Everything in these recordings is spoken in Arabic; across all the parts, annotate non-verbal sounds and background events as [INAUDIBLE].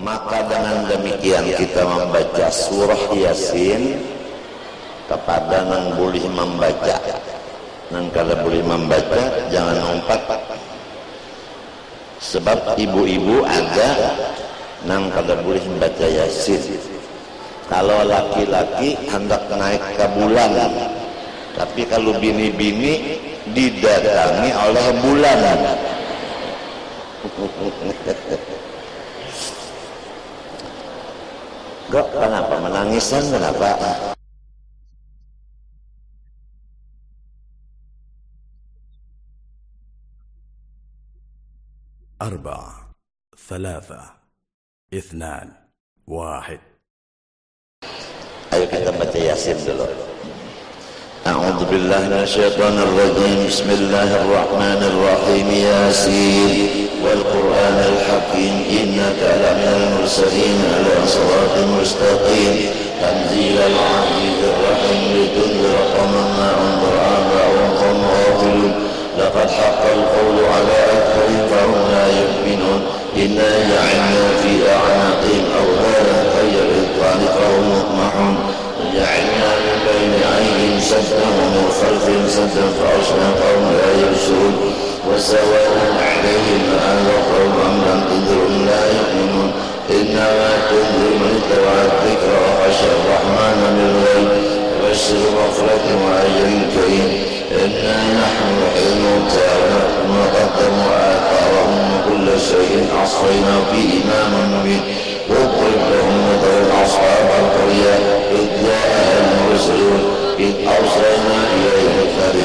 Maka dengan demikian kita membaca surah Yasin kepada yang boleh membaca. Dan kalau boleh membaca jangan lompat. Sebab ibu-ibu ada yang kalau boleh membaca Yasin. Kalau laki-laki hendak naik ke bulan. Tapi kalau bini-bini didatangi oleh bulan. [LAUGHS] Kok kenapa menangisan kenapa? أربعة ثلاثة اثنان واحد Ayo kita baca Yasin dulu. أعوذ بالله من الشيطان الرجيم بسم الله الرحمن الرحيم ياسين والقرآن الحكيم إنك لمن المرسلين على صراط مستقيم. تنزيل العزيز الرحيم لتنذر قوما ما أنذر آباءهم وقوم غافلون. لقد حق القول على أكثرهم فهم لا يؤمنون. إنا جعلنا في أعناقهم فهي للأذقان فهم مقمحون وجعلنا من بين أيديهم سدا ومن خلفهم سدا فأغشيناهم لا يبصرون. وسواء عليهم أنذرتهم أم لم تنذرهم لا يؤمنون. إنما تنذر من اتبع الذكر وخشى الرحمن بالغيب. وبشر مغفرة وأجر كريم إنا نحن نحيي الموتى ونكتب ما قدموا آثارهم وكل شيء أحصينا في إمام مبين. واضرب لهم مثلا أصحاب القرية إذ جاءها المرسلون إذ أرسلنا إليهم الثالث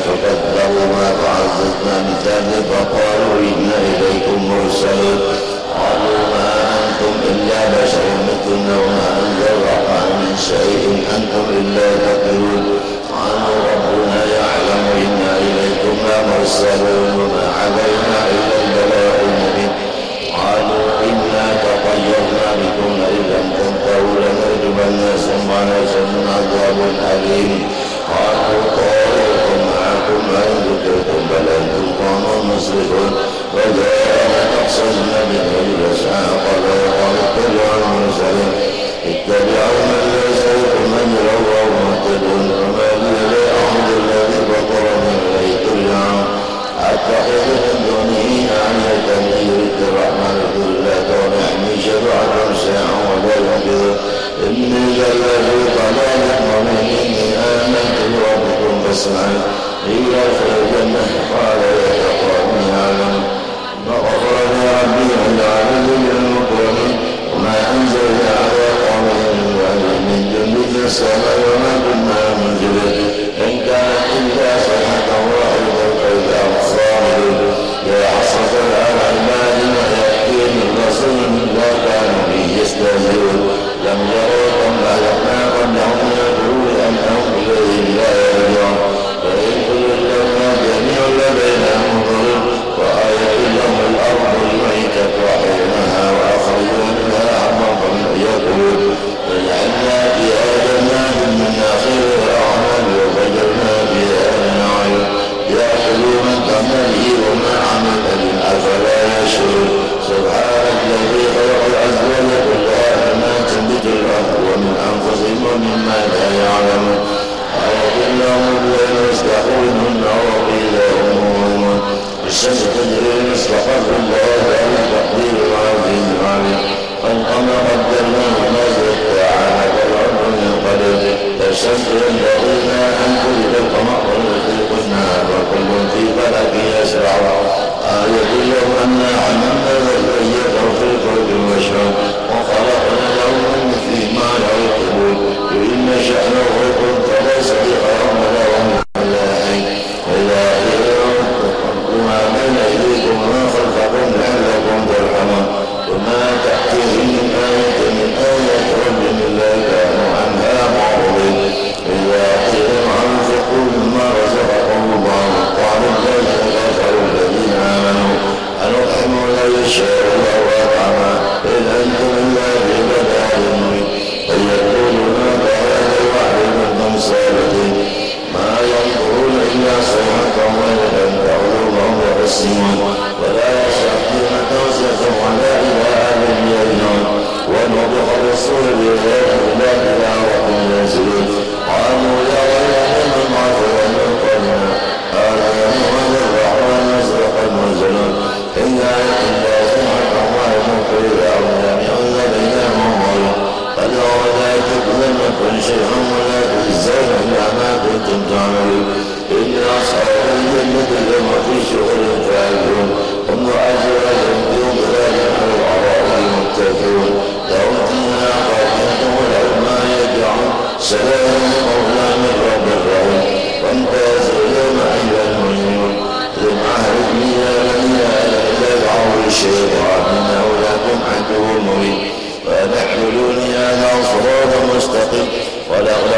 فاسمعوا قيل ادخل الجنة قال يا قوم يعلم فغفر لي ربي وجعلني من المكرمين وما أنزلنا على بعد من جند في السماء وما فلك يسبحون آية لهم أنا عملنا كنتم تعملون إن أصحاب الجنة لهم في شغل فاكهون هم وأزواجهم في ظلالهم والأرائك متكئون لهم فيها فاكهة ولهم ما يدعون سلام قولا من رب الرحيم وامتازوا اليوم أيها المجرمون لم أهلك إلى الذين لا يدعون الشيطان إنه لكم عدو مبين وتحملوني على صراط مستقيم ولقد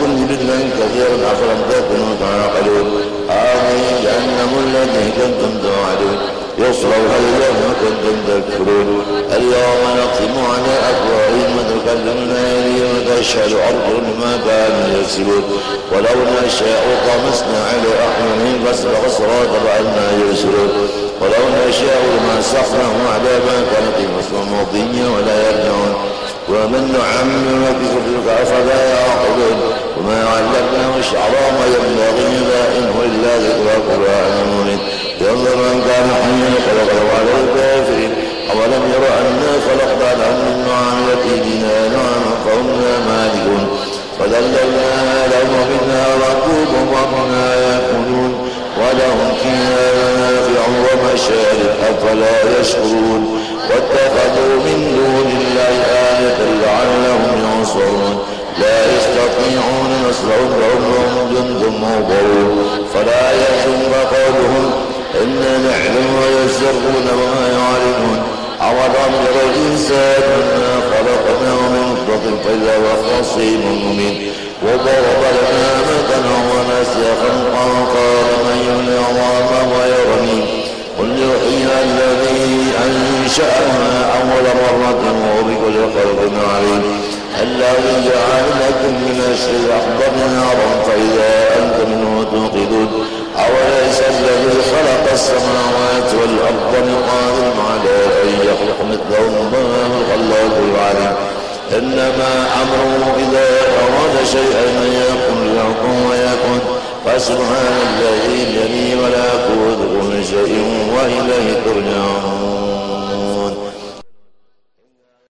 منكم جبلا كثيرا أفلم تكونوا تعقلون هذه جهنم التي كنتم توعدون يصلوها اليوم كنتم تكفرون اليوم نختم على أفواههم وتكلمنا أيديهم وتشهد أرجلهم بما كانوا يكسبون. ولو نشاء طمسنا على أعينهم فاستبقوا الصراط فأنا يبصرون. ولو نشاء لمسخناهم على ما كانت المسلم مضيا ولا يرجعون. ومن نعمر في وذللناها لهم ومنها ركوبهم ومنها يأكلون ولهم فيها منافع ومشارب أفلا يشكرون واتخذوا من دون الله آية لعلهم ينصرون لا يستطيعون نصرهم وهم جند مهضرون فلا يحزنك قولهم إنا نحن ويسرون وما يعلمون أولم يرى الإنسان أنا فإذا هو خصيم مبين. وضرب لنا مثلا ونسي خلقا قال من يحيي العظام ويرمي قل يحيي الذي أنشأها أول مرة وهو بكل خلق عليم. الذي جعل لكم من الشيء أحضر نارا فإذا أنتم منه توقدون. أوليس الذي خلق السماوات والأرض بقادر على أن يخلق مثلهم ما الخلاق العليم. إنما أمره إذا أراد شيئا أن يكون له ويكون فسبحان الذي الذي ملكوت كل شيء وإليه ترجعون.